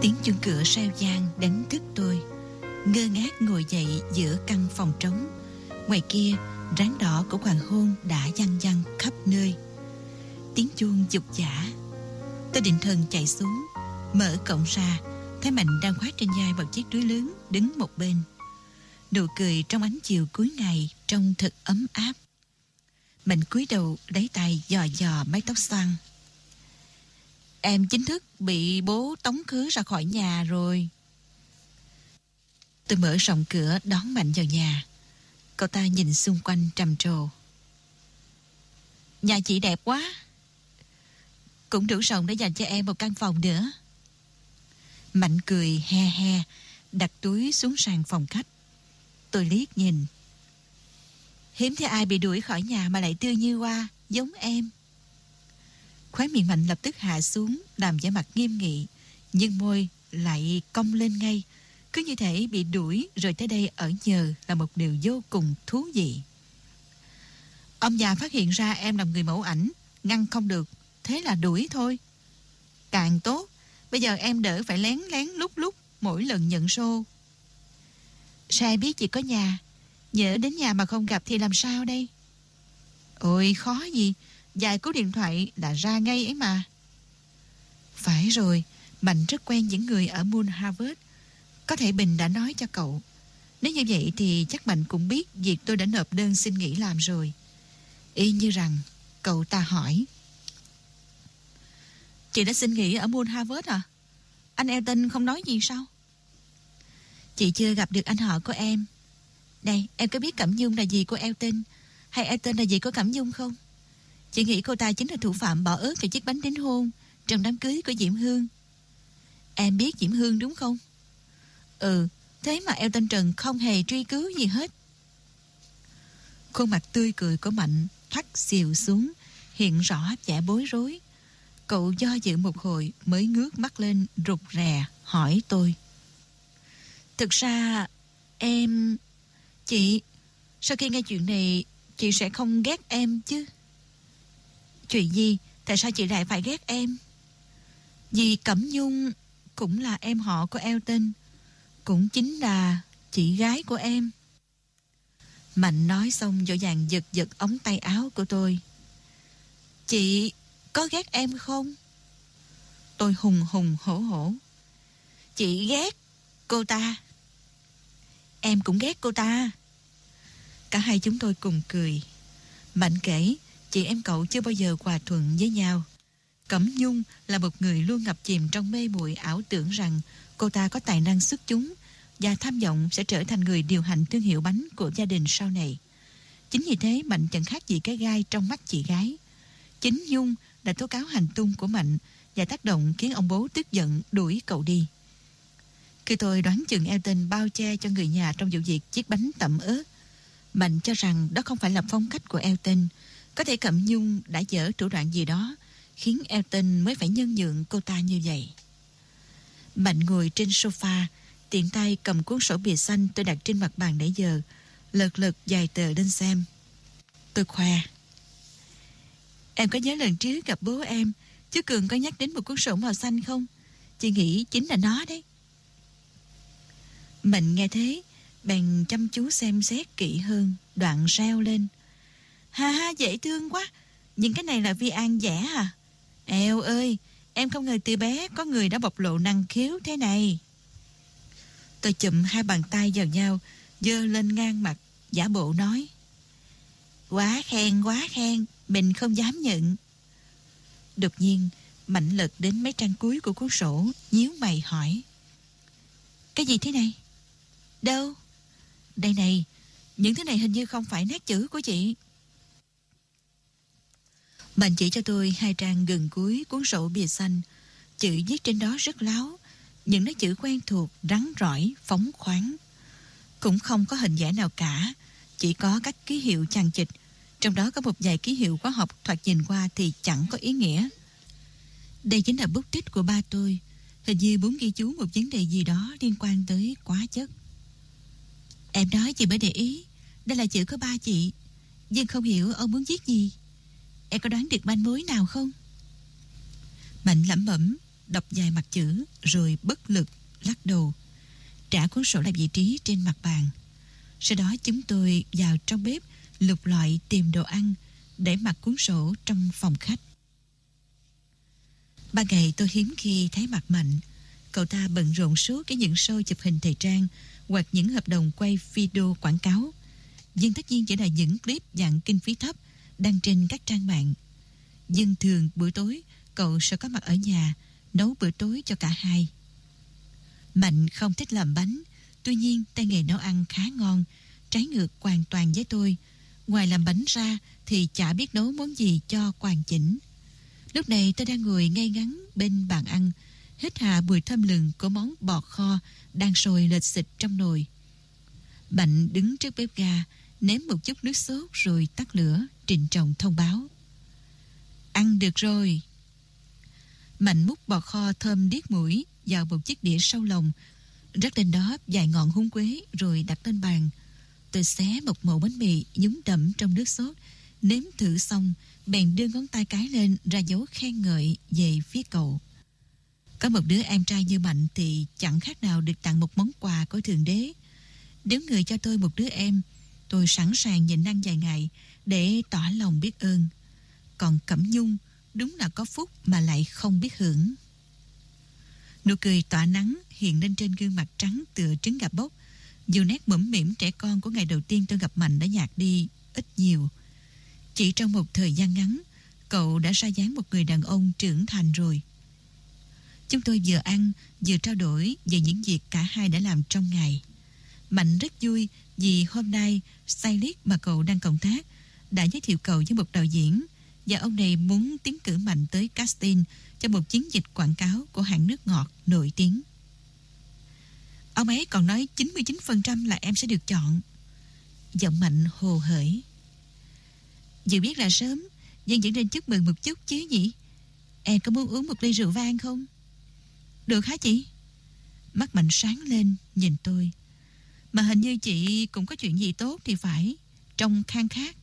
Tiếng chuông cửa reo vang đánh thức tôi. Ngơ ngác ngồi dậy giữa căn phòng trống. Ngoài kia, Ráng đỏ của hoàng hôn đã văng văng khắp nơi. Tiếng chuông dục giả Tôi định thần chạy xuống, Mở cổng ra, Thấy Mạnh đang khoác trên vai một chiếc túi lớn Đứng một bên. Nụ cười trong ánh chiều cuối ngày Trông thật ấm áp. Mạnh cúi đầu lấy tay dò dò mái tóc xoăn. Em chính thức bị bố tống khứ ra khỏi nhà rồi. Tôi mở rộng cửa đón Mạnh vào nhà. Cậu ta nhìn xung quanh trầm trồ. Nhà chị đẹp quá. Cũng đủ rộng để dành cho em một căn phòng nữa. Mạnh cười he he, Đặt túi xuống sàn phòng khách. Tôi liếc nhìn. Hiếm thấy ai bị đuổi khỏi nhà mà lại tươi như hoa, Giống em. Khóe miệng Mạnh lập tức hạ xuống, Làm vẻ mặt nghiêm nghị, Nhưng môi lại cong lên ngay. Cứ như thể bị đuổi Rồi tới đây ở nhờ là một điều vô cùng thú vị. Ông già phát hiện ra em làm người mẫu ảnh, Ngăn không được, Thế là đuổi thôi. Càng tốt, Bây giờ em đỡ phải lén lén lúc lúc Mỗi lần nhận show. Sai biết chị có nhà Nhớ đến nhà mà không gặp thì làm sao đây? Ôi, khó gì. Vài cú điện thoại đã ra ngay ấy mà. Phải rồi, Mạnh rất quen những người ở Moon Harvard Có thể Bình đã nói cho cậu. Nếu như vậy thì chắc Mạnh cũng biết Việc tôi đã nộp đơn xin nghỉ làm rồi. Y như rằng, Cậu ta hỏi. Chị đã xin nghỉ ở Moon Harvard à? Anh Elton không nói gì sao? Chị chưa gặp được anh họ của em. Này em có biết Cẩm Nhung là gì của Elton? Hay Elton là gì của Cẩm Nhung không? Chị nghĩ cô ta chính là thủ phạm bỏ ớt cho chiếc bánh đính hôn Trong đám cưới của Diễm Hương. Em biết Diễm Hương đúng không? Ừ Thế mà Elton Trần không hề truy cứu gì hết. Khuôn mặt tươi cười của Mạnh Thoát xìu xuống, Hiện rõ vẻ bối rối. Cậu do dự một hồi Mới ngước mắt lên, rụt rè, Hỏi tôi. Thực ra, em, Chị, Sau khi nghe chuyện này, Chị sẽ không ghét em chứ? Chuyện gì? Tại sao chị lại phải ghét em? Vì Cẩm Nhung Cũng là em họ của Elton. Cũng chính là chị gái của em. Mạnh nói xong, dỗ dàng giật giật ống tay áo của tôi. Chị có ghét em không? Tôi hùng hùng hổ hổ. Chị ghét cô ta. Em cũng ghét cô ta. Cả hai chúng tôi cùng cười. Mạnh kể Chị em cậu chưa bao giờ hòa thuận với nhau Cẩm Nhung là một người luôn ngập chìm trong mê muội ảo tưởng rằng cô ta có tài năng xuất chúng và tham vọng sẽ trở thành người điều hành thương hiệu bánh của gia đình sau này. Chính vì thế Mạnh chẳng khác gì cái gai trong mắt chị gái. Chính Nhung đã tố cáo hành tung của Mạnh và tác động khiến ông bố tức giận đuổi cậu đi. Khi tôi đoán chừng Elton bao che cho người nhà trong vụ việc chiếc bánh tẩm ớt, Mạnh cho rằng đó không phải là phong cách của Elton. Có thể Cẩm Nhung đã dở thủ đoạn gì đó khiến Elton mới phải nhân nhượng cô ta như vậy. Mạnh ngồi trên sofa, tiện tay cầm cuốn sổ bìa xanh tôi đặt trên mặt bàn nãy giờ, lật lật vài tờ lên xem. Tôi khoe. Em có nhớ lần trước gặp bố em, chú Cường có nhắc đến một cuốn sổ màu xanh không? Chị nghĩ chính là nó đấy. Mạnh nghe thế, bèn chăm chú xem xét kỹ hơn, đoạn reo lên. Ha ha, dễ thương quá. Nhưng cái này là vi an giả à? Eo ơi, em không ngờ từ bé có người đã bộc lộ năng khiếu thế này. Tôi chụm hai bàn tay vào nhau, dơ lên ngang mặt, giả bộ nói. Quá khen, quá khen, mình không dám nhận. Đột nhiên, Mạnh lật đến mấy trang cuối của cuốn sổ, nhíu mày hỏi. Cái gì thế này? Đâu? Đây này, những thứ này hình như không phải nét chữ của chị. Mạnh chỉ cho tôi hai trang gần cuối cuốn sổ bìa xanh. Chữ viết trên đó rất láo. Những nét chữ quen thuộc, rắn rỏi, phóng khoáng. Cũng không có hình vẽ nào cả. Chỉ có các ký hiệu chằng chịch. Trong đó có một vài ký hiệu khoa học thoạt nhìn qua thì chẳng có ý nghĩa. Đây chính là bút tích của ba tôi. Hình như muốn ghi chú một vấn đề gì đó liên quan tới quá chất. Em nói chị mới để ý. Đây là chữ của ba chị. Nhưng không hiểu ông muốn viết gì. Em có đoán được manh mối nào không? Mạnh lẩm bẩm, đọc dài mặt chữ rồi bất lực lắc đầu. Trả cuốn sổ lại vị trí trên mặt bàn. Sau đó chúng tôi vào trong bếp lục loại tìm đồ ăn để mặc cuốn sổ trong phòng khách. Ba ngày tôi hiếm khi thấy mặt Mạnh. Cậu ta bận rộn suốt cái những show chụp hình thời trang hoặc những hợp đồng quay video quảng cáo. Nhưng tất nhiên chỉ là những clip dạng kinh phí thấp đăng trên các trang mạng. Dân thường buổi tối cậu sẽ có mặt ở nhà nấu bữa tối cho cả hai. Mạnh không thích làm bánh, tuy nhiên tay nghề nấu ăn khá ngon, trái ngược hoàn toàn với tôi. Ngoài làm bánh ra thì chả biết nấu món gì cho hoàn chỉnh. Lúc này tôi đang ngồi ngay ngắn bên bàn ăn, hít hà mùi thơm lừng của món bò kho đang sôi lệch xịt trong nồi. Mạnh đứng trước bếp ga, ném một chút nước sốt rồi tắt lửa, Trịnh trọng thông báo. Ăn được rồi. Mạnh múc bò kho thơm điếc mũi vào một chiếc đĩa sâu lồng, rắc lên đó vài ngọn húng quế rồi đặt lên bàn. Tôi xé một mẩu bánh mì nhúng đậm trong nước sốt, nếm thử xong, bèn đưa ngón tay cái lên ra dấu khen ngợi về phía cậu. Có một đứa em trai như Mạnh thì chẳng khác nào được tặng một món quà của Thượng Đế. Nếu người cho tôi một đứa em, tôi sẵn sàng nhịn ăn vài ngày để tỏ lòng biết ơn. Còn Cẩm Nhung đúng là có phúc mà lại không biết hưởng. Nụ cười tỏa nắng hiện lên trên gương mặt trắng tựa trứng gà bốc. Dù nét mẫm mỉm trẻ con của ngày đầu tiên tôi gặp Mạnh đã nhạt đi ít nhiều. Chỉ trong một thời gian ngắn, cậu đã ra dáng một người đàn ông trưởng thành rồi. Chúng tôi vừa ăn, vừa trao đổi về những việc cả hai đã làm trong ngày. Mạnh rất vui vì hôm nay stylist mà cậu đang cộng tác đã giới thiệu cậu với một đạo diễn và ông này muốn tiến cử Mạnh tới casting cho một chiến dịch quảng cáo của hãng nước ngọt nổi tiếng. Ông ấy còn nói 99% là em sẽ được chọn. Giọng Mạnh hồ hởi. Dự biết là sớm, nhưng vẫn nên chúc mừng một chút chứ nhỉ? Em có muốn uống một ly rượu vang không? Được hả chị? Mắt Mạnh sáng lên, nhìn tôi. Mà hình như chị cũng có chuyện gì tốt thì phải, trong khang khác.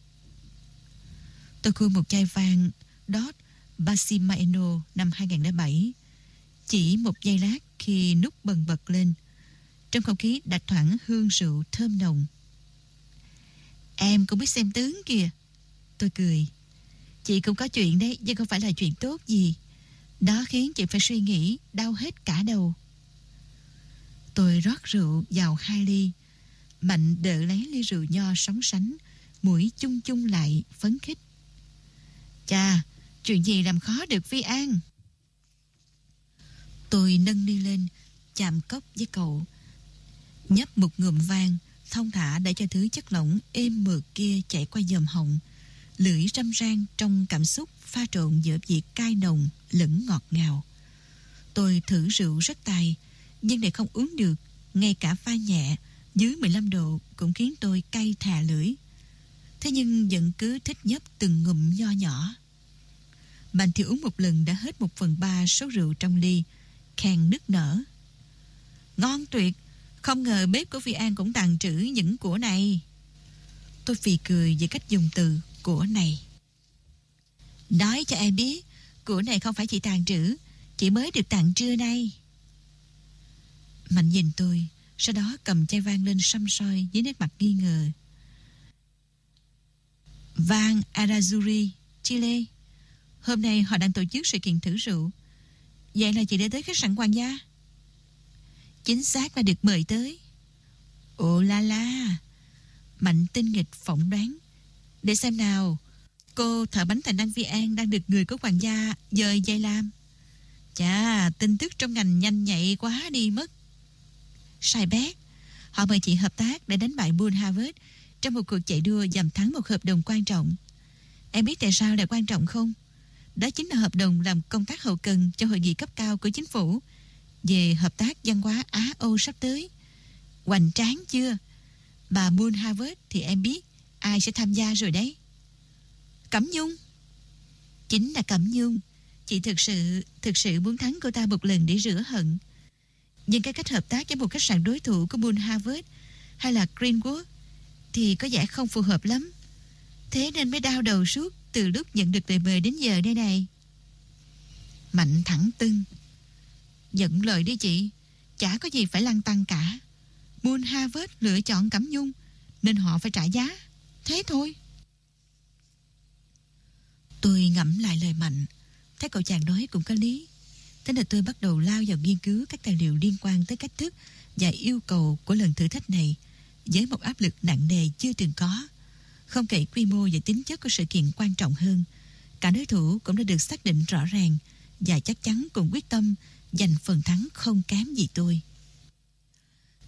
Tôi khui một chai vàng Dot Basimaeno năm 2007. Chỉ một giây lát khi nút bần bật lên, trong không khí đặt thoảng hương rượu thơm nồng. Em cũng biết xem tướng kìa. Tôi cười. Chị cũng có chuyện đấy, nhưng không phải là chuyện tốt gì. Đó khiến chị phải suy nghĩ, đau hết cả đầu. Tôi rót rượu vào hai ly. Mạnh đỡ lấy ly rượu nho sóng sánh, mũi chung chung lại, phấn khích. Chà, chuyện gì làm khó được Phi An? Tôi nâng đi lên, chạm cốc với cậu. Nhấp một ngụm vang, thông thả để cho thứ chất lỏng êm mượt kia chảy qua dòm họng. Lưỡi râm ran trong cảm xúc pha trộn giữa vị cay nồng lẫn ngọt ngào. Tôi thử rượu rất tài, nhưng để không uống được, ngay cả pha nhẹ, dưới 15 độ cũng khiến tôi cay thà lưỡi. Thế nhưng vẫn cứ thích nhấp từng ngụm nho nhỏ. Mạnh thì uống một lần đã hết một phần ba số rượu trong ly, khen nức nở. Ngon tuyệt, không ngờ bếp của Phi An cũng tàn trữ những của này. Tôi phì cười về cách dùng từ của này. Nói cho em biết, của này không phải chỉ tàn trữ, chỉ mới được tặng trưa nay. Mạnh nhìn tôi, sau đó cầm chai vang lên xăm soi với nét mặt nghi ngờ. Vang Arazuri, Chile. Hôm nay họ đang tổ chức sự kiện thử rượu. Vậy là chị đã tới khách sạn Hoàng gia? Chính xác là được mời tới. Ồ la la. Mạnh tinh nghịch phỏng đoán. Để xem nào. Cô thợ bánh thành Đăng Vi An đang được người của Hoàng gia dời dây làm. Chà, tin tức trong ngành nhanh nhạy quá đi mất. Sai bét. Họ mời chị hợp tác để đánh bại Bull Harvard trong một cuộc chạy đua giành thắng một hợp đồng quan trọng. Em biết tại sao lại quan trọng không? Đó chính là hợp đồng làm công tác hậu cần cho hội nghị cấp cao của chính phủ về hợp tác văn hóa Á-Âu sắp tới. Hoành tráng chưa? Bà Moon Harvard thì em biết ai sẽ tham gia rồi đấy. Cẩm Nhung. Chính là Cẩm Nhung. Chị thực sự, thực sự muốn thắng cô ta một lần để rửa hận. Nhưng cái cách hợp tác với một khách sạn đối thủ của Moon Harvard hay là Greenwood thì có vẻ không phù hợp lắm. Thế nên mới đau đầu suốt từ lúc nhận được lời mời đến giờ đây này. Mạnh thẳng tưng. Giận lời đi chị Chả có gì phải lăng tăng cả Moon Harvard lựa chọn Cẩm Nhung, Nên họ phải trả giá Thế thôi Tôi ngẫm lại lời Mạnh Thấy cậu chàng nói cũng có lý Thế là tôi bắt đầu lao vào nghiên cứu các tài liệu liên quan tới cách thức và yêu cầu của lần thử thách này với một áp lực nặng nề chưa từng có. Không kể quy mô và tính chất của sự kiện quan trọng hơn, cả đối thủ cũng đã được xác định rõ ràng và chắc chắn cùng quyết tâm giành phần thắng không kém gì tôi.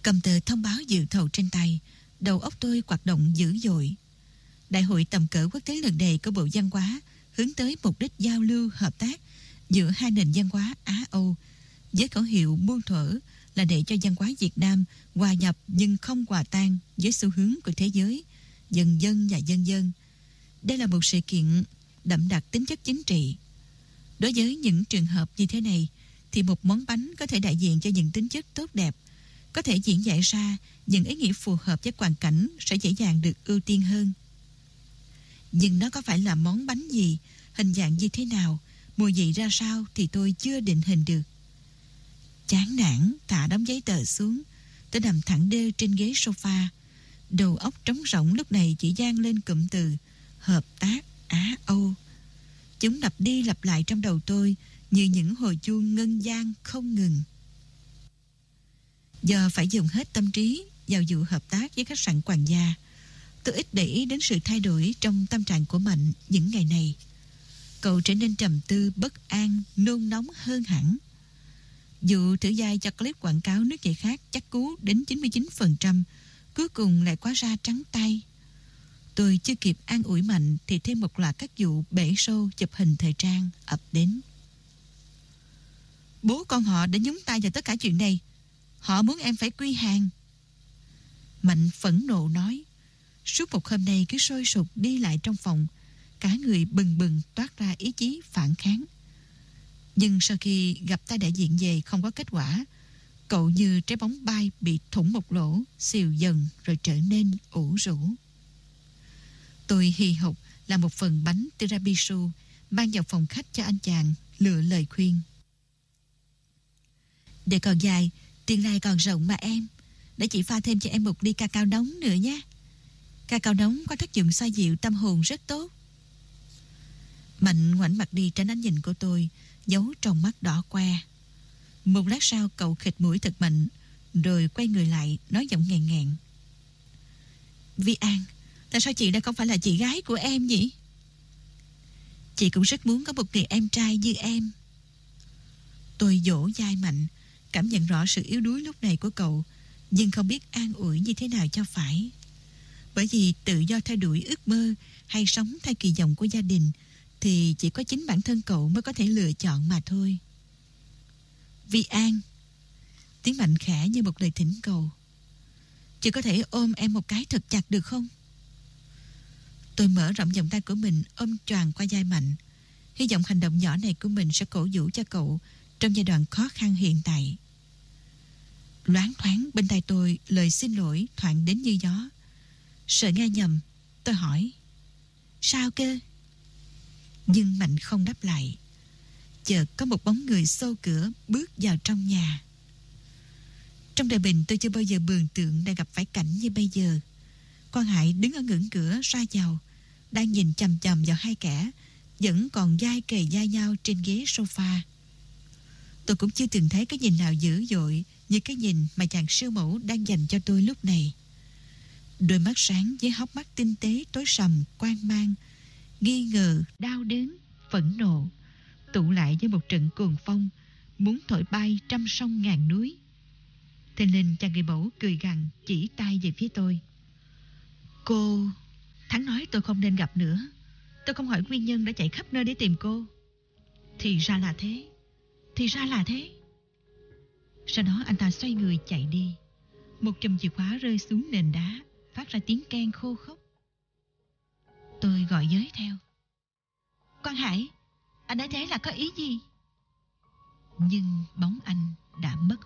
Cầm tờ thông báo dự thầu trên tay, đầu óc tôi hoạt động dữ dội. Đại hội tầm cỡ quốc tế lần này của Bộ Văn hóa hướng tới mục đích giao lưu hợp tác giữa hai nền văn hóa Á-Âu với khẩu hiệu muôn thuở là để cho văn hóa Việt Nam hòa nhập nhưng không hòa tan với xu hướng của thế giới, dần dân và dân dân. Đây là một sự kiện đậm đặc tính chất chính trị. Đối với những trường hợp như thế này, thì một món bánh có thể đại diện cho những tính chất tốt đẹp, có thể diễn giải ra những ý nghĩa phù hợp với hoàn cảnh sẽ dễ dàng được ưu tiên hơn. Nhưng nó có phải là món bánh gì, hình dạng như thế nào, mùi vị ra sao thì tôi chưa định hình được. Chán nản, thả đóng giấy tờ xuống, Tôi nằm thẳng đê trên ghế sofa. Đầu óc trống rỗng lúc này chỉ gian lên cụm từ Hợp tác Á-Âu Chúng lặp đi lặp lại trong đầu tôi Như những hồi chuông ngân gian không ngừng. Giờ phải dùng hết tâm trí vào vụ hợp tác với khách sạn quản gia. Tôi ít để ý đến sự thay đổi trong tâm trạng của Mạnh những ngày này. Cậu trở nên trầm tư, bất an, nôn nóng hơn hẳn dù thử dai cho clip quảng cáo nước giải khác chắc cú đến 99%, cuối cùng lại quá ra trắng tay. Tôi chưa kịp an ủi mạnh thì thêm một loạt các vụ bể sâu chụp hình thời trang ập đến. Bố con họ đã nhúng tay vào tất cả chuyện này. Họ muốn em phải quy hàng. Mạnh phẫn nộ nói. Suốt một hôm nay cứ sôi sục đi lại trong phòng. Cả người bừng bừng toát ra ý chí phản kháng. Nhưng sau khi gặp tay đại diện về không có kết quả, cậu như trái bóng bay bị thủng một lỗ, xìu dần rồi trở nên ủ rũ. Tôi hì hục là một phần bánh tiramisu mang vào phòng khách cho anh chàng lựa lời khuyên. Để còn dài, tiền lai còn rộng mà em. Để chị pha thêm cho em một ly ca cao nóng nữa nhé. Ca cao nóng có tác dụng xoa dịu tâm hồn rất tốt. Mạnh ngoảnh mặt đi tránh ánh nhìn của tôi, giấu trong mắt đỏ que. Một lát sau cậu khịt mũi thật mạnh, rồi quay người lại nói giọng nghèn nghẹn. Vi An, tại sao chị đã không phải là chị gái của em nhỉ? Chị cũng rất muốn có một người em trai như em. Tôi dỗ dai mạnh, cảm nhận rõ sự yếu đuối lúc này của cậu, nhưng không biết an ủi như thế nào cho phải. Bởi vì tự do theo đuổi ước mơ hay sống theo kỳ vọng của gia đình thì chỉ có chính bản thân cậu mới có thể lựa chọn mà thôi. Vi An, Tiếng Mạnh khẽ như một lời thỉnh cầu Chị có thể ôm em một cái thật chặt được không? Tôi mở rộng vòng tay của mình, ôm tròn qua vai Mạnh Hy vọng hành động nhỏ này của mình sẽ cổ vũ cho cậu Trong giai đoạn khó khăn hiện tại Loáng thoáng bên tay tôi, Lời xin lỗi thoảng đến như gió Sợ nghe nhầm, Tôi hỏi, Sao cơ? Nhưng Mạnh không đáp lại. Chợt có một bóng người xô cửa Bước vào trong nhà. Trong đời bình tôi chưa bao giờ bường tượng đã gặp phải cảnh như bây giờ. Quang Hải đứng ở ngưỡng cửa ra vào Đang nhìn chầm chầm vào hai kẻ Vẫn còn dai kề dai nhau Trên ghế sofa. Tôi cũng chưa từng thấy cái nhìn nào dữ dội Như cái nhìn mà chàng siêu mẫu Đang dành cho tôi lúc này. Đôi mắt sáng với hốc mắt tinh tế Tối sầm, quan mang nghi ngờ, đau đớn, phẫn nộ, tụ lại với một trận cuồng phong, muốn thổi bay trăm sông ngàn núi. Thế nên chàng người mẫu cười gằn chỉ tay về phía tôi. Cô... Thắng nói tôi không nên gặp nữa. Tôi không hỏi nguyên nhân đã chạy khắp nơi để tìm cô. Thì ra là thế. Thì ra là thế. Sau đó anh ta xoay người chạy đi. Một chùm chìa khóa rơi xuống nền đá, phát ra tiếng keng khô khốc. Tôi gọi giới theo. Quang Hải, anh ấy thế là có ý gì? Nhưng bóng anh đã mất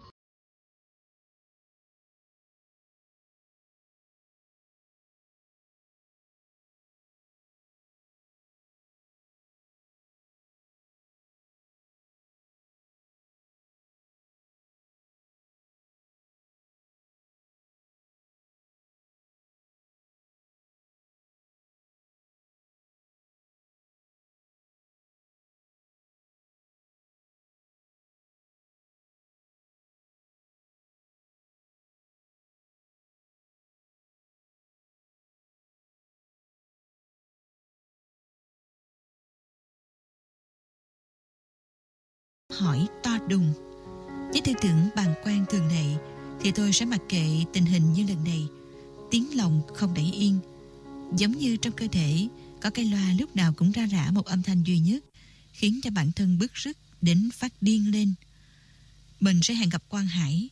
hỏi to đùng. Với tư tưởng bàn quan thường này thì tôi sẽ mặc kệ tình hình như lần này. Tiếng lòng không để yên. Giống như trong cơ thể có cái loa lúc nào cũng ra rã một âm thanh duy nhất khiến cho bản thân bức rứt đến phát điên lên. Mình sẽ hẹn gặp Quang Hải.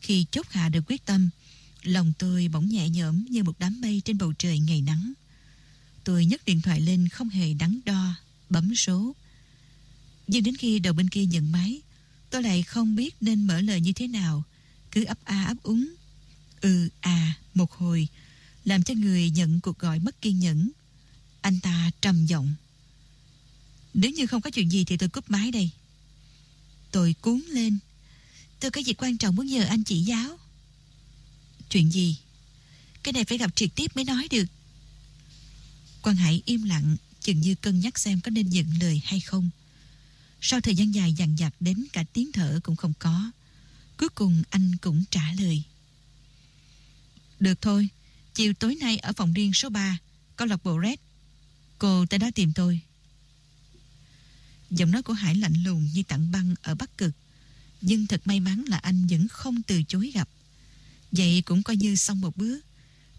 Khi chốt hạ được quyết tâm, lòng tôi bỗng nhẹ nhõm như một đám mây trên bầu trời ngày nắng. Tôi nhấc điện thoại lên không hề đắn đo, bấm số. Nhưng đến khi đầu bên kia nhận máy, tôi lại không biết nên mở lời như thế nào. Cứ ấp a ấp úng. Ừ à một hồi, làm cho người nhận cuộc gọi mất kiên nhẫn. Anh ta trầm giọng. Nếu như không có chuyện gì thì tôi cúp máy đây. Tôi cuốn lên. Tôi có việc quan trọng muốn nhờ anh chỉ giáo. Chuyện gì? Cái này phải gặp trực tiếp mới nói được. Quang Hải im lặng, chừng như cân nhắc xem có nên nhận lời hay không. Sau thời gian dài dằn dặt đến cả tiếng thở cũng không có. Cuối cùng anh cũng trả lời. Được thôi, chiều tối nay ở phòng riêng số 3, câu lạc bộ Red. Cô tới đó tìm tôi. Giọng nói của Hải lạnh lùng như tặng băng ở Bắc Cực. Nhưng thật may mắn là anh vẫn không từ chối gặp. Vậy cũng coi như xong một bước.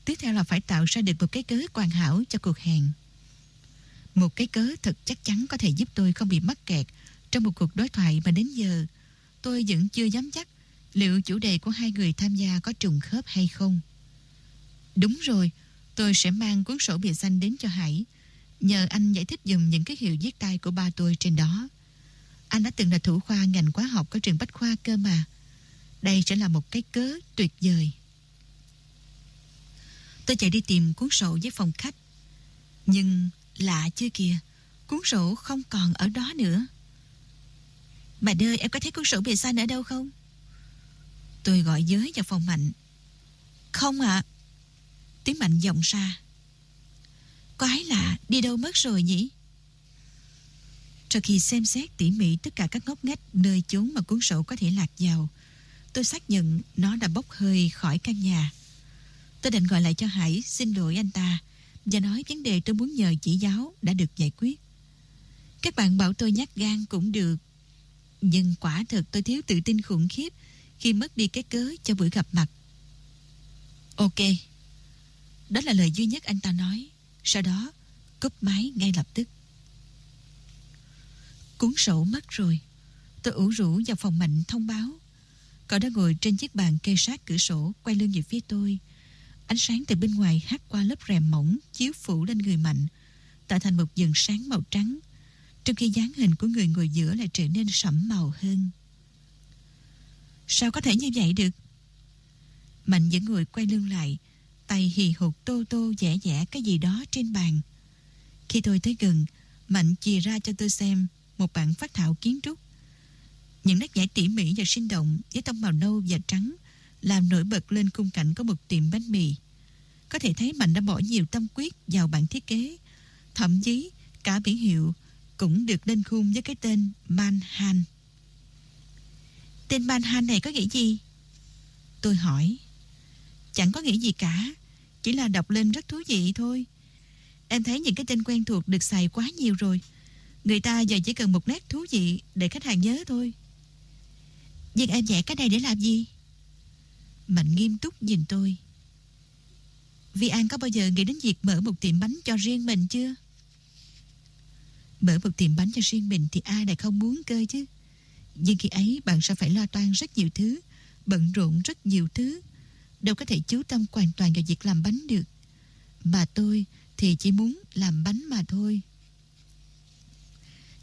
Tiếp theo là phải tạo ra được một cái cớ hoàn hảo cho cuộc hẹn. Một cái cớ thật chắc chắn có thể giúp tôi không bị mắc kẹt trong một cuộc đối thoại mà đến giờ tôi vẫn chưa dám chắc liệu chủ đề của hai người tham gia có trùng khớp hay không. Đúng rồi, tôi sẽ mang cuốn sổ bìa xanh đến cho Hải, nhờ anh giải thích dùm những cái hiệu viết tay của ba tôi trên đó. Anh đã từng là thủ khoa ngành hóa học của trường Bách Khoa cơ mà. Đây sẽ là một cái cớ tuyệt vời. Tôi chạy đi tìm cuốn sổ với phòng khách. Nhưng lạ chưa kìa, cuốn sổ không còn ở đó nữa. Bà đưa em có thấy cuốn sổ bìa xanh ở đâu không? Tôi gọi giới vào phòng Mạnh. Không ạ. À. Tiếng Mạnh vọng ra. Quái lạ, đi đâu mất rồi nhỉ? Sau khi xem xét tỉ mỉ tất cả các ngóc ngách nơi chốn mà cuốn sổ có thể lạc vào, tôi xác nhận nó đã bốc hơi khỏi căn nhà. Tôi định gọi lại cho Hải xin lỗi anh ta và nói vấn đề tôi muốn nhờ chỉ giáo đã được giải quyết. Các bạn bảo tôi nhát gan cũng được. Nhưng quả thật tôi thiếu tự tin khủng khiếp khi mất đi cái cớ cho buổi gặp mặt. Ok. Đó là lời duy nhất anh ta nói. Sau đó, cúp máy ngay lập tức. Cuốn sổ mất rồi. Tôi ủ rũ vào phòng mạnh thông báo. Cậu đã ngồi trên chiếc bàn kê sát cửa sổ, quay lưng về phía tôi. Ánh sáng từ bên ngoài hắt qua lớp rèm mỏng, chiếu phủ lên người mạnh, tạo thành một dần sáng màu trắng, trong khi dáng hình của người ngồi giữa lại trở nên sẫm màu hơn. Sao có thể như vậy được? Mạnh dẫn người quay lưng lại, tay hì hụt tô tô dẻ dẻ cái gì đó trên bàn. Khi tôi tới gần, Mạnh chìa ra cho tôi xem một bản phát thảo kiến trúc. Những nét vẽ tỉ mỉ và sinh động với tông màu nâu và trắng làm nổi bật lên khung cảnh có một tiệm bánh mì. Có thể thấy Mạnh đã bỏ nhiều tâm quyết vào bản thiết kế. Thậm chí cả biển hiệu cũng được lên khung với cái tên Manhan. Tên Manhan này có nghĩa gì? Tôi hỏi. Chẳng có nghĩa gì cả. Chỉ là đọc lên rất thú vị thôi. Em thấy những cái tên quen thuộc được xài quá nhiều rồi. Người ta giờ chỉ cần một nét thú vị để khách hàng nhớ thôi. Nhưng em vẽ cái này để làm gì? Mạnh nghiêm túc nhìn tôi. Vi An có bao giờ nghĩ đến việc mở một tiệm bánh cho riêng mình chưa? Mở một tiệm bánh cho riêng mình thì ai lại không muốn cơ chứ? Nhưng khi ấy bạn sẽ phải lo toan rất nhiều thứ, bận rộn rất nhiều thứ. Đâu có thể chú tâm hoàn toàn vào việc làm bánh được. Mà tôi thì chỉ muốn làm bánh mà thôi.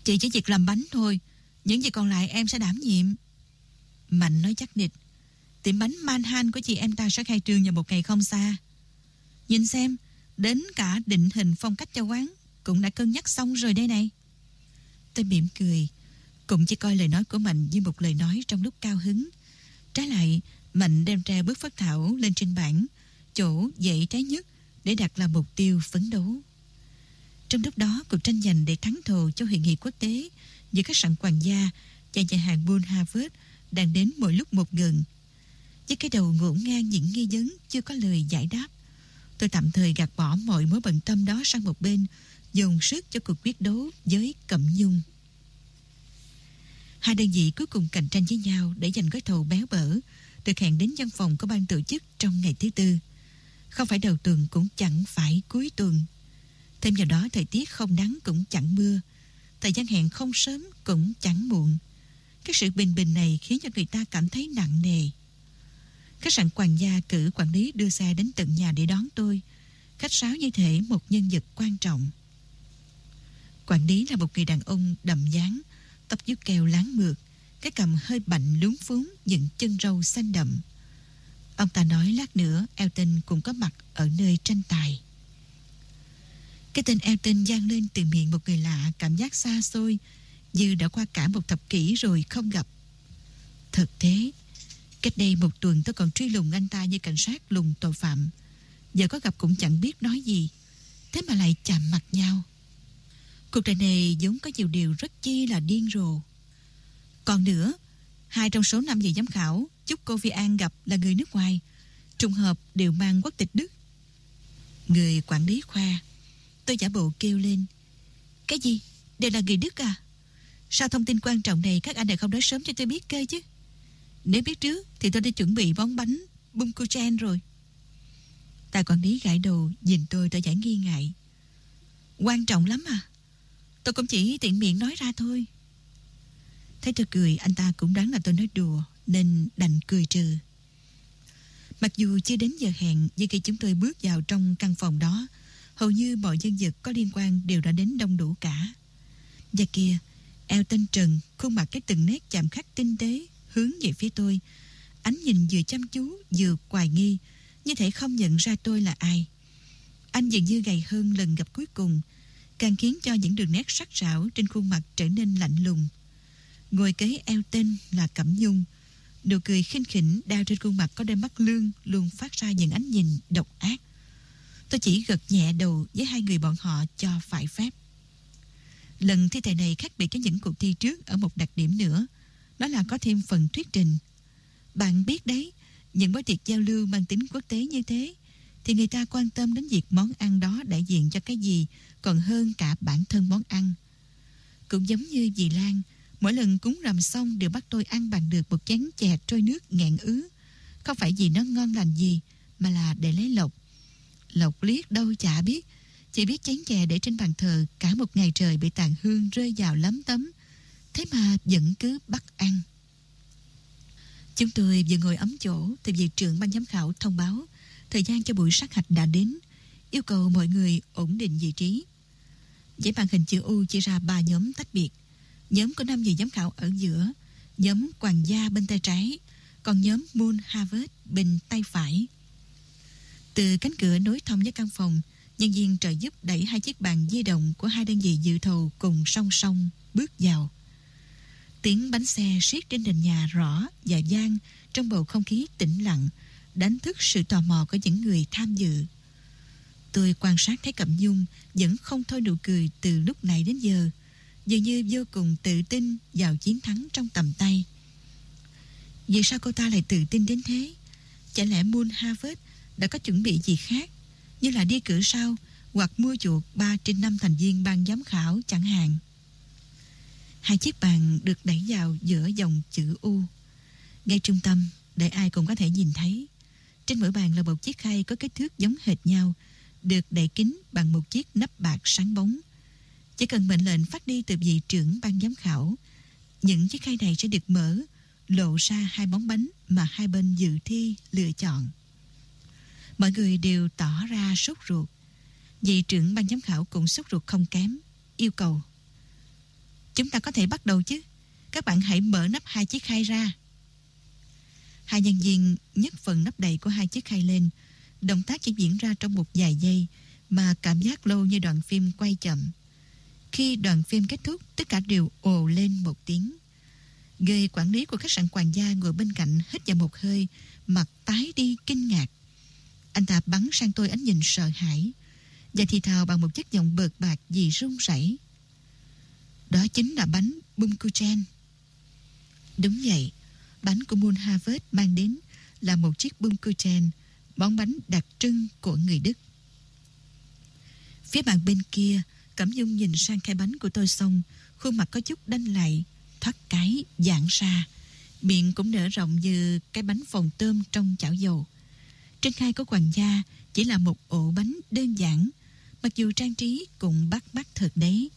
Chị chỉ việc làm bánh thôi, những gì còn lại em sẽ đảm nhiệm. Mạnh nói chắc nịch. Tiệm bánh Manhattan của chị em ta sẽ khai trương vào một ngày không xa. Nhìn xem, đến cả định hình phong cách cho quán cũng đã cân nhắc xong rồi đây này. Tôi mỉm cười, cũng chỉ coi lời nói của Mạnh như một lời nói trong lúc cao hứng. Trái lại, Mạnh đem ra bước phát thảo lên trên bảng, chỗ dễ trái nhất để đặt là mục tiêu phấn đấu. Trong lúc đó, cuộc tranh giành để thắng thù cho hội nghị quốc tế giữa các sạn quản gia và nhà hàng Bull Harvard đang đến mỗi lúc một gần với cái đầu ngổn ngang những nghi vấn chưa có lời giải đáp. Tôi tạm thời gạt bỏ mọi mối bận tâm đó sang một bên, dồn sức cho cuộc quyết đấu với Cẩm Nhung. Hai đơn vị cuối cùng cạnh tranh với nhau để giành gói thầu béo bở, được hẹn đến văn phòng của ban tổ chức trong ngày thứ tư. Không phải đầu tuần cũng chẳng phải cuối tuần. Thêm vào đó thời tiết không nắng cũng chẳng mưa. Thời gian hẹn không sớm cũng chẳng muộn. Cái sự bình bình này khiến cho người ta cảm thấy nặng nề. Khách sạn quản gia cử quản lý đưa xe đến tận nhà để đón tôi. Khách sáo như thể một nhân vật quan trọng. Quản lý là một người đàn ông đậm dáng, tóc vuốt kèo láng mượt, cái cầm hơi bạnh lúng phúng, những chân râu xanh đậm. Ông ta nói lát nữa Elton cũng có mặt ở nơi tranh tài. Cái tên Elton gian lên từ miệng một người lạ cảm giác xa xôi, như đã qua cả một thập kỷ rồi không gặp. Thực thế, cách đây một tuần tôi còn truy lùng anh ta như cảnh sát lùng tội phạm. Giờ có gặp cũng chẳng biết nói gì. Thế mà lại chạm mặt nhau. Cuộc đời này vốn có nhiều điều rất chi là điên rồ. Còn nữa, hai trong số năm vị giám khảo chúc cô Vi An gặp là người nước ngoài. Trùng hợp đều mang quốc tịch Đức. Người quản lý khoa. Tôi giả bộ kêu lên. Cái gì? Đều là người Đức à? Sao thông tin quan trọng này các anh lại không nói sớm cho tôi biết cơ chứ? Nếu biết trước thì tôi đã chuẩn bị bóng bánh bung cô chen rồi. Tài quản lý gãi đầu nhìn tôi tỏ giải nghi ngại. Quan trọng lắm à? Tôi cũng chỉ tiện miệng nói ra thôi. Thấy tôi cười, anh ta cũng đoán là tôi nói đùa, nên đành cười trừ. Mặc dù chưa đến giờ hẹn, nhưng khi chúng tôi bước vào trong căn phòng đó, hầu như mọi dân vật có liên quan đều đã đến đông đủ cả. Và kia, eo tên Trần, khuôn mặt cái từng nét chạm khắc tinh tế, hướng về phía tôi. Ánh nhìn vừa chăm chú, vừa hoài nghi, như thể không nhận ra tôi là ai. Anh dường như gầy hơn lần gặp cuối cùng, càng khiến cho những đường nét sắc sảo trên khuôn mặt trở nên lạnh lùng. Ngồi kế eo tên là Cẩm Nhung, nụ cười khinh khỉnh đeo trên khuôn mặt có đôi mắt lương luôn phát ra những ánh nhìn độc ác. Tôi chỉ gật nhẹ đầu với hai người bọn họ cho phải phép. Lần thi tài này khác biệt với những cuộc thi trước ở một đặc điểm nữa, đó là có thêm phần thuyết trình. Bạn biết đấy, những bữa tiệc giao lưu mang tính quốc tế như thế, thì người ta quan tâm đến việc món ăn đó đại diện cho cái gì còn hơn cả bản thân món ăn. Cũng giống như dì Lan, mỗi lần cúng rằm xong đều bắt tôi ăn bằng được một chén chè trôi nước ngẹn ứ. Không phải vì nó ngon lành gì, mà là để lấy lộc. Lộc liếc đâu chả biết, chỉ biết chén chè để trên bàn thờ cả một ngày trời bị tàn hương rơi vào lấm tấm. Thế mà vẫn cứ bắt ăn. Chúng tôi vừa ngồi ấm chỗ thì vị trưởng ban giám khảo thông báo thời gian cho buổi sát hạch đã đến, yêu cầu mọi người ổn định vị trí. Giấy màn hình chữ U chia ra ba nhóm tách biệt. Nhóm có 5 vị giám khảo ở giữa, nhóm Hoàng gia bên tay trái, còn nhóm Moon Harvard bên tay phải. Từ cánh cửa nối thông với căn phòng, nhân viên trợ giúp đẩy hai chiếc bàn di động của hai đơn vị dự thầu cùng song song bước vào. Tiếng bánh xe siết trên nền nhà rõ và gian trong bầu không khí tĩnh lặng, đánh thức sự tò mò của những người tham dự. Tôi quan sát thấy Cẩm Nhung vẫn không thôi nụ cười từ lúc này đến giờ, dường như vô cùng tự tin vào chiến thắng trong tầm tay. Vì sao cô ta lại tự tin đến thế? Chả lẽ Moon Harvard đã có chuẩn bị gì khác, như là đi cửa sau hoặc mua chuộc 3 trên 5 thành viên ban giám khảo chẳng hạn. Hai chiếc bàn được đẩy vào giữa dòng chữ U. Ngay trung tâm, để ai cũng có thể nhìn thấy. Trên mỗi bàn là một chiếc khay có kích thước giống hệt nhau, được đậy kín bằng một chiếc nắp bạc sáng bóng. Chỉ cần mệnh lệnh phát đi từ vị trưởng ban giám khảo, những chiếc khay này sẽ được mở, lộ ra hai món bánh mà hai bên dự thi lựa chọn. Mọi người đều tỏ ra sốt ruột. Vị trưởng ban giám khảo cũng sốt ruột không kém, yêu cầu. Chúng ta có thể bắt đầu chứ. Các bạn hãy mở nắp hai chiếc khay ra. Hai nhân viên nhấc phần nắp đầy của hai chiếc khay lên. Động tác chỉ diễn ra trong một vài giây mà cảm giác lâu như đoạn phim quay chậm. Khi đoạn phim kết thúc, tất cả đều ồ lên một tiếng. Người quản lý của khách sạn Hoàng gia ngồi bên cạnh hít vào một hơi, mặt tái đi kinh ngạc. Anh ta bắn sang tôi ánh nhìn sợ hãi và thì thào bằng một chất giọng bợt bạc vì run rẩy. Đó chính là bánh Bumkuchen. Đúng vậy, bánh của Moon harvest mang đến là một chiếc Bumkuchen, món bánh đặc trưng của người Đức. Phía bàn bên kia, Cẩm Dung nhìn sang khai bánh của tôi xong, khuôn mặt có chút đanh lại. thoát cái giãn ra, miệng cũng nở rộng như cái bánh phồng tôm trong chảo dầu. Trên khai có hoàng gia chỉ là một ổ bánh đơn giản, mặc dù trang trí cũng bắt bắt thật đấy.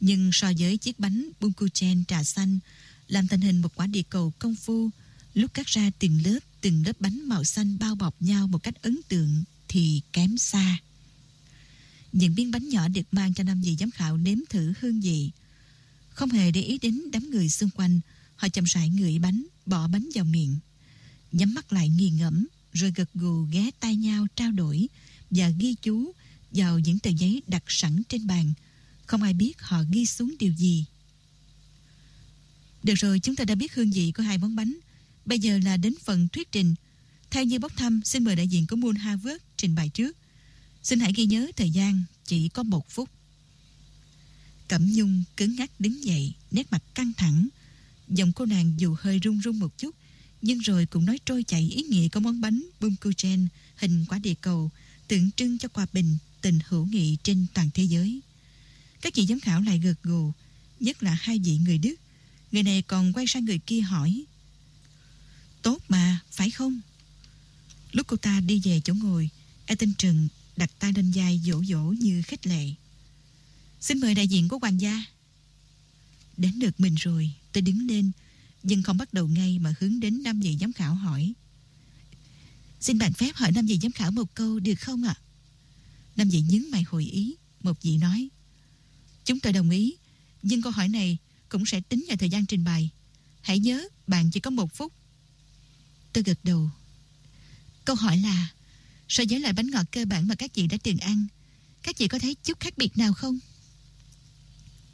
Nhưng so với chiếc bánh bunkuchen trà xanh làm thành hình một quả địa cầu công phu, lúc cắt ra từng lớp từng lớp bánh màu xanh bao bọc nhau một cách ấn tượng thì kém xa. Những miếng bánh nhỏ được mang cho năm vị giám khảo nếm thử hương vị. Không hề để ý đến đám người xung quanh, họ chậm rãi ngửi bánh, bỏ bánh vào miệng. Nhắm mắt lại nghi ngẫm, rồi gật gù ghé tay nhau trao đổi và ghi chú vào những tờ giấy đặt sẵn trên bàn. Không ai biết họ ghi xuống điều gì. Được rồi, chúng ta đã biết hương vị của hai món bánh. Bây giờ là đến phần thuyết trình. Theo như bốc thăm, xin mời đại diện của Moon Harvard trình bày trước. Xin hãy ghi nhớ thời gian chỉ có một phút. Cẩm Nhung cứng ngắc đứng dậy, nét mặt căng thẳng. Giọng cô nàng dù hơi run run một chút, nhưng rồi cũng nói trôi chảy ý nghĩa của món bánh Bumkuchen hình quả địa cầu, tượng trưng cho hòa bình, tình hữu nghị trên toàn thế giới. Các vị giám khảo lại gật gù, nhất là hai vị người Đức. Người này còn quay sang người kia hỏi. Tốt mà, phải không? Lúc cô ta đi về chỗ ngồi, Ethan Trừng đặt tay lên vai dỗ dỗ như khích lệ. Xin mời đại diện của hoàng gia. Đến được mình rồi, tôi đứng lên, nhưng không bắt đầu ngay mà hướng đến năm vị giám khảo hỏi. Xin bạn phép hỏi năm vị giám khảo một câu được không ạ? Năm vị nhấn mày hồi ý, một vị nói. Chúng tôi đồng ý, nhưng câu hỏi này cũng sẽ tính vào thời gian trình bày. Hãy nhớ, bạn chỉ có một phút. Tôi gật đầu. Câu hỏi là, so với loại bánh ngọt cơ bản mà các chị đã từng ăn, các chị có thấy chút khác biệt nào không?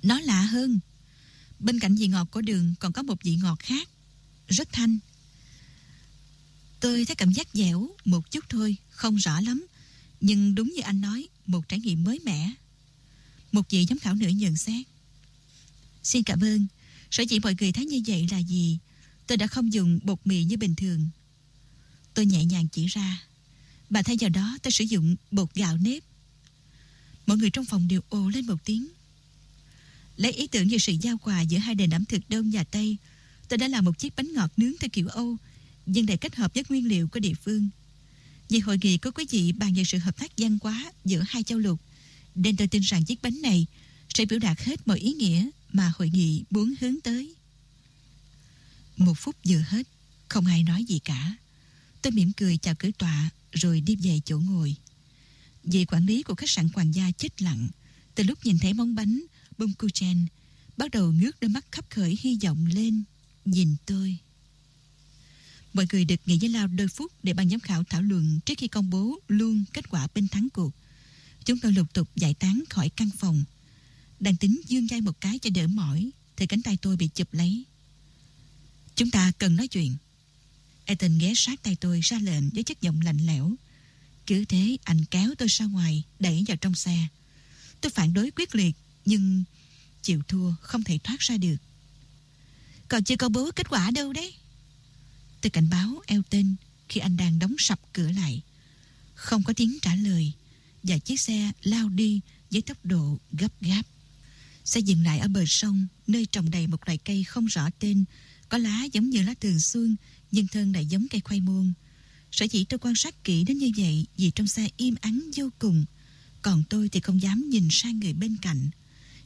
Nó lạ hơn. Bên cạnh vị ngọt của đường còn có một vị ngọt khác, rất thanh. Tôi thấy cảm giác dẻo một chút thôi, không rõ lắm. Nhưng đúng như anh nói, một trải nghiệm mới mẻ. Một vị giám khảo nữa nhận xét. Xin cảm ơn. Sở dĩ mọi người thấy như vậy là gì? Tôi đã không dùng bột mì như bình thường. Tôi nhẹ nhàng chỉ ra. Bà thay vào đó tôi sử dụng bột gạo nếp. Mọi người trong phòng đều ồ lên một tiếng. Lấy ý tưởng về sự giao quà giữa hai nền ẩm thực Đông và Tây, tôi đã làm một chiếc bánh ngọt nướng theo kiểu Âu, nhưng để kết hợp với nguyên liệu của địa phương. Vì hội nghị có quý vị bàn về sự hợp tác văn hóa giữa hai châu lục, nên tôi tin rằng chiếc bánh này sẽ biểu đạt hết mọi ý nghĩa mà hội nghị muốn hướng tới. Một phút vừa hết, không ai nói gì cả. Tôi mỉm cười chào cử tọa rồi đi về chỗ ngồi. Vị quản lý của khách sạn Hoàng gia chết lặng. Từ lúc nhìn thấy món bánh bông cô chen, bắt đầu ngước đôi mắt khắp khởi hy vọng lên, nhìn tôi. Mọi người được nghỉ giải lao đôi phút để ban giám khảo thảo luận trước khi công bố luôn kết quả bên thắng cuộc. Chúng tôi lục tục giải tán khỏi căn phòng. Đang tính dương dây một cái cho đỡ mỏi, thì cánh tay tôi bị chụp lấy. Chúng ta cần nói chuyện. Ethan ghé sát tay tôi ra lệnh với chất giọng lạnh lẽo. Cứ thế anh kéo tôi ra ngoài, đẩy vào trong xe. Tôi phản đối quyết liệt, nhưng chịu thua không thể thoát ra được. Còn chưa công bố kết quả đâu đấy. Tôi cảnh báo Elton khi anh đang đóng sập cửa lại. Không có tiếng trả lời và chiếc xe lao đi với tốc độ gấp gáp. Xe dừng lại ở bờ sông, nơi trồng đầy một loại cây không rõ tên có lá giống như lá thường xuân nhưng thân lại giống cây khoai môn. Sở dĩ tôi quan sát kỹ đến như vậy vì trong xe im ắng vô cùng. Còn tôi thì không dám nhìn sang người bên cạnh.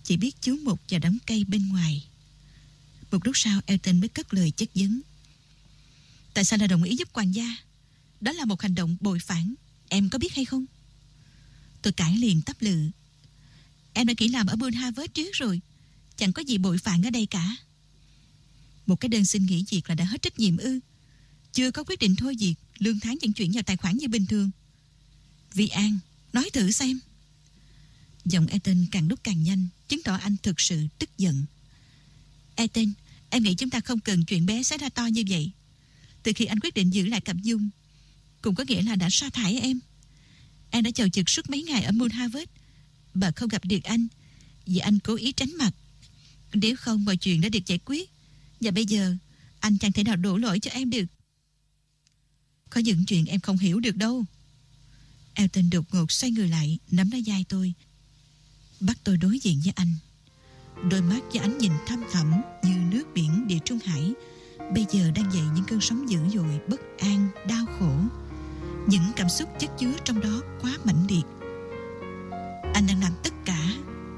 Chỉ biết chú mục vào đám cây bên ngoài. Một lúc sau, Elton mới cất lời chất vấn. Tại sao lại đồng ý giúp quan gia? Đó là một hành động bội phản. Em có biết hay không? Tôi cãi liền tấp lự. Em đã kỹ làm ở Bull Harvard trước rồi. Chẳng có gì bội phản ở đây cả. Một cái đơn xin nghỉ việc là đã hết trách nhiệm ư. Chưa có quyết định thôi việc, lương tháng vẫn chuyển vào tài khoản như bình thường. Vi An, nói thử xem. Giọng Ethan càng lúc càng nhanh, chứng tỏ anh thực sự tức giận. Ethan, em nghĩ chúng ta không cần chuyện bé xảy ra to như vậy. Từ khi anh quyết định giữ lại Cẩm Dung, cũng có nghĩa là đã sa thải em. An đã chào trực suốt mấy ngày ở Moon Harvest, bà không gặp được anh, vì anh cố ý tránh mặt. Nếu không mọi chuyện đã được giải quyết, và bây giờ anh chẳng thể nào đổ lỗi cho em được. Có những chuyện em không hiểu được đâu. Elton đột ngột xoay người lại, nắm lấy vai tôi, bắt tôi đối diện với anh. Đôi mắt và ánh nhìn thăm thẳm như nước biển địa trung hải bây giờ đang dậy những cơn sóng dữ dội, bất an, đau khổ. Những cảm xúc chất chứa trong đó quá mãnh liệt. Anh đang làm tất cả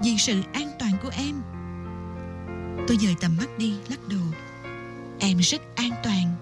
vì sự an toàn của em. Tôi dời tầm mắt đi, lắc đầu. Em rất an toàn